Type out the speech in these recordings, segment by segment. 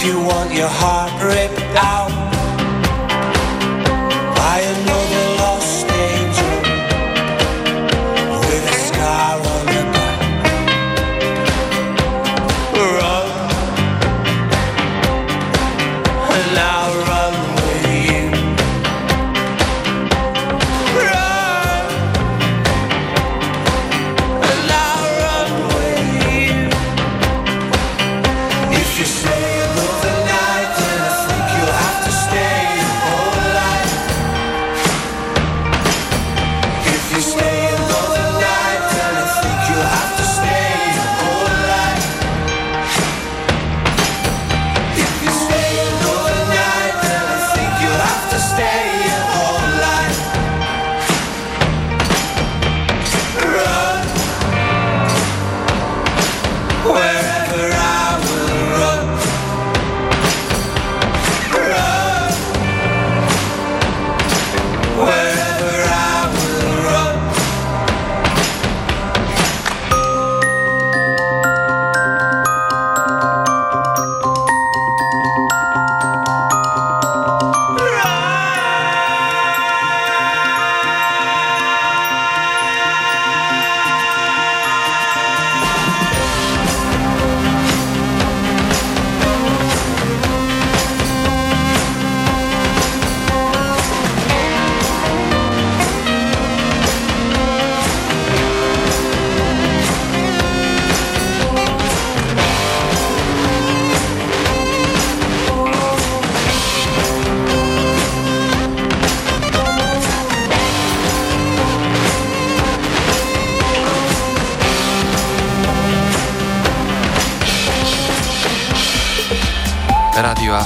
If you want your heart ripped out.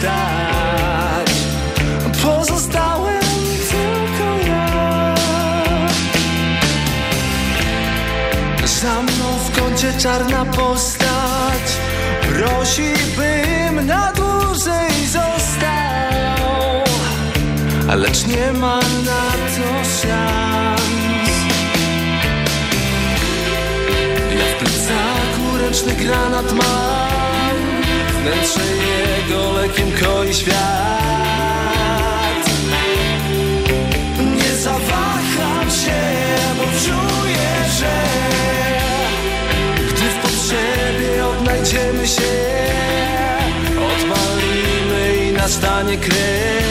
Zostać Pozostałem tylko ja. Za mną w kącie czarna postać Prosi bym na dłużej został Lecz nie ma na to szans. Ja w plecaku ręczny granat mam Wnętrze jego lekiem koi świat. Nie zawaham się, bo czuję, że Gdy w potrzebie odnajdziemy się Odpalimy i nastanie kres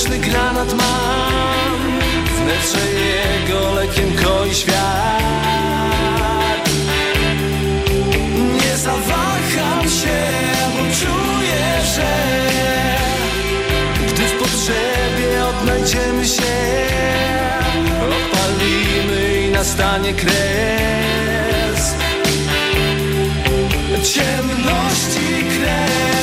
ręczny granat mam. Wnętrze jego lekiem koi świat. Nie zawaham się, bo czuję, że Gdy w potrzebie odnajdziemy się Odpalimy i nastanie kres. Ciemności kres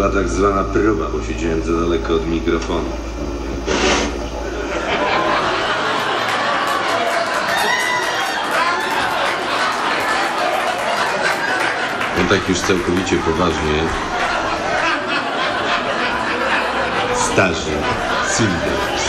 była tak zwana próba, bo siedziałem za daleko od mikrofonu. No tak już całkowicie poważnie. Starzy Silvers.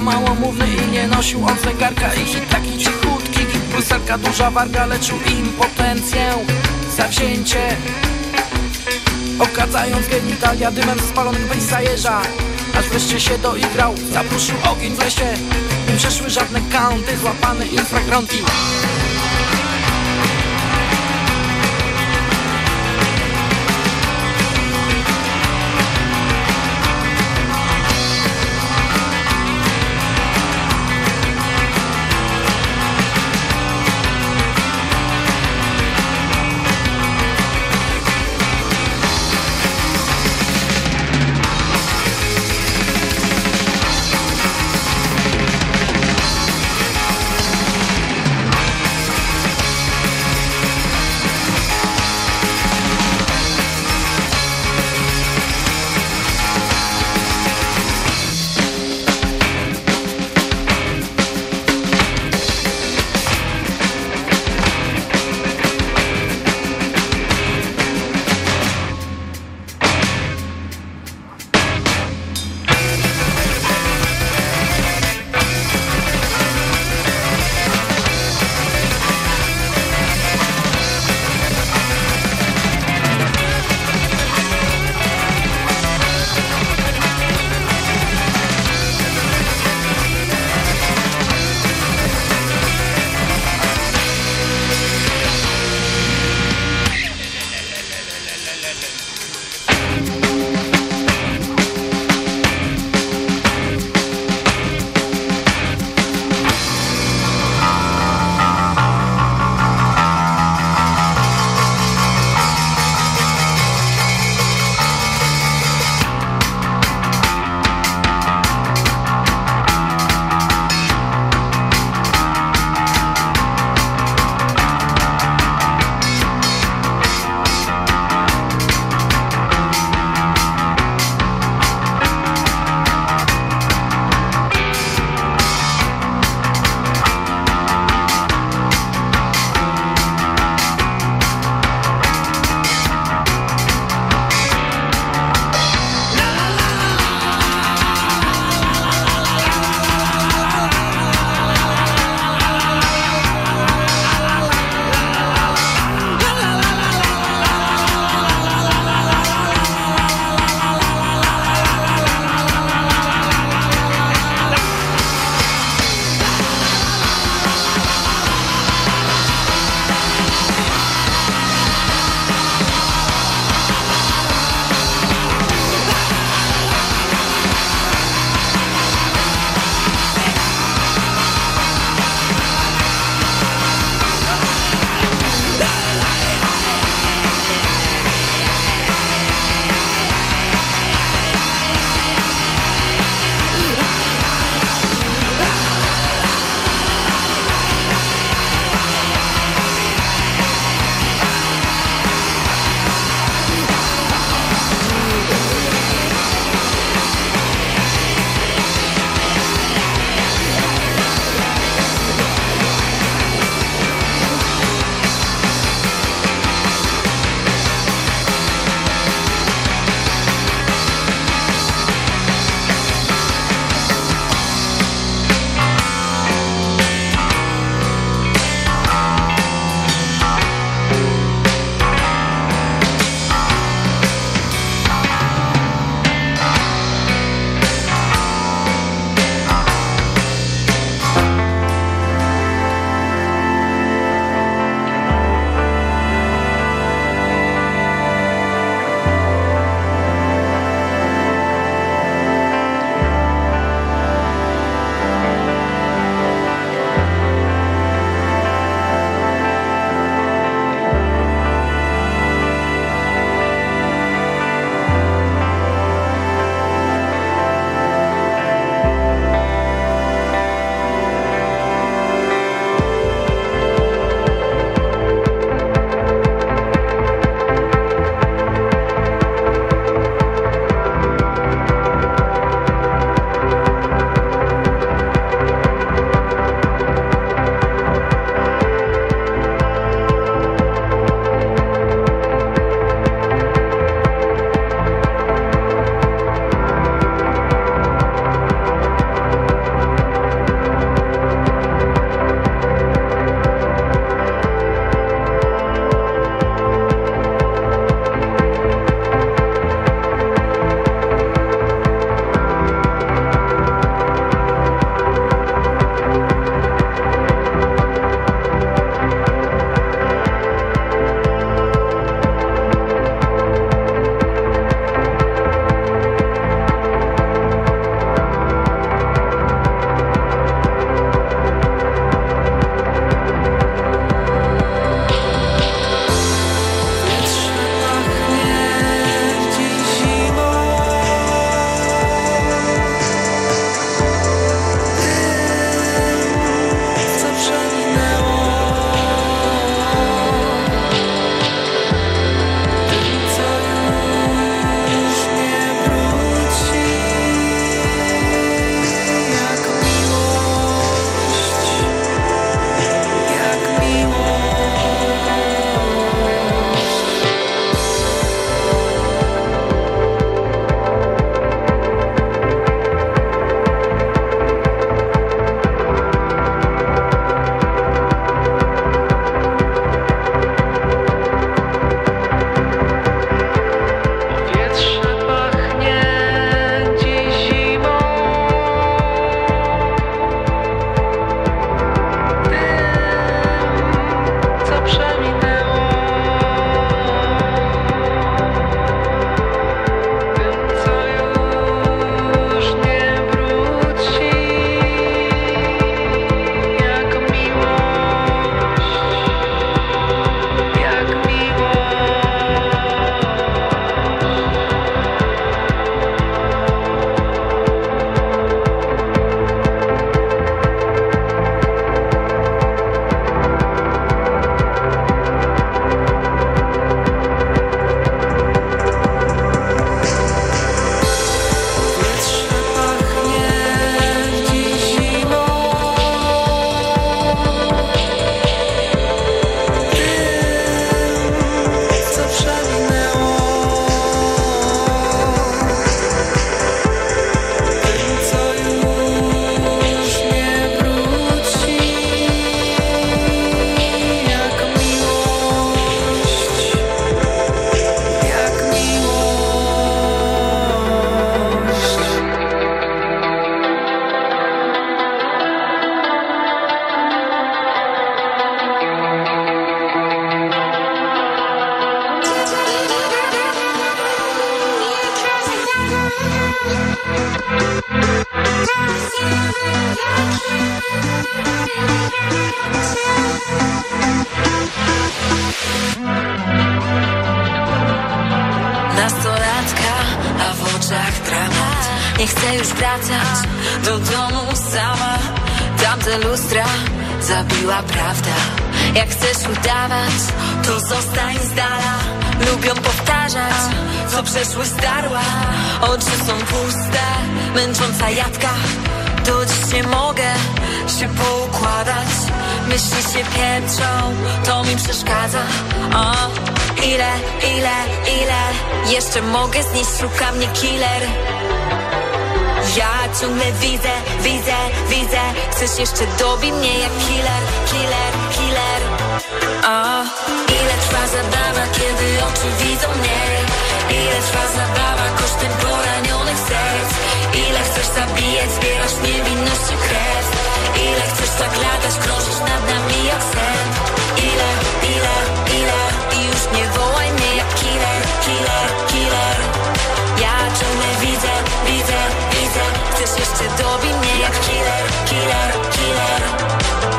Małomówny i nie nosił on zegarka. I taki cichutki, pulserka duża warga Leczył impotencję, zawzięcie Okadzając genitalia dymem spalonych bejs zajeżdża Aż wreszcie się doigrał, zapruszył ogień w lesie. Nie przeszły żadne kaunty, złapane infragronki Nie chcę już wracać do domu sama. Tamte lustra zabiła prawda. Jak chcesz udawać, to zostań z dala. Lubią powtarzać, co przeszły starła Oczy są puste, męcząca jadka. Do dziś nie mogę się poukładać. Myśli się piętrzą, to mi przeszkadza. O, Ile, ile, ile Jeszcze mogę znieść, szuka mnie killer ja ciągle widzę, widzę, widzę. Chcesz jeszcze dobi mnie jak killer, killer, killer. A ile trwa zabawa, kiedy oczy widzą mnie? Ile trwa zabawa kosztem poranionych serc? Ile chcesz zabijać, zbierasz niewinności krew? Ile chcesz latać, krążysz nad nami jak sen? Ile, ile, ile? I już nie wołaj mnie jak killer, killer, killer. Ja ciągle widzę, widzę Chcesz jeszcze dobi mnie? Jak killer, killer, killer.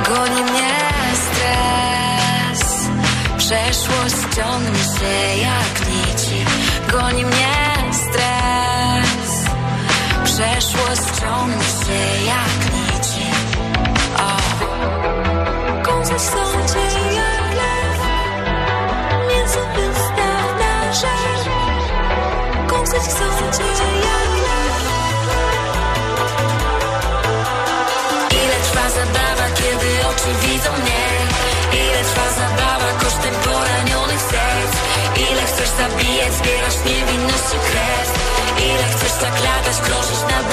Goni mnie stres. Przeszłość ciągnie się jak nici. Goni mnie stres. Przeszłość ciągnie się jak nici. O. Gąsać sądzie jak lew. Mięso wystaw na żer Gąsać sądzie jak zabijać, zbierasz niewinności krew Ile chcesz tak latać, krążysz nad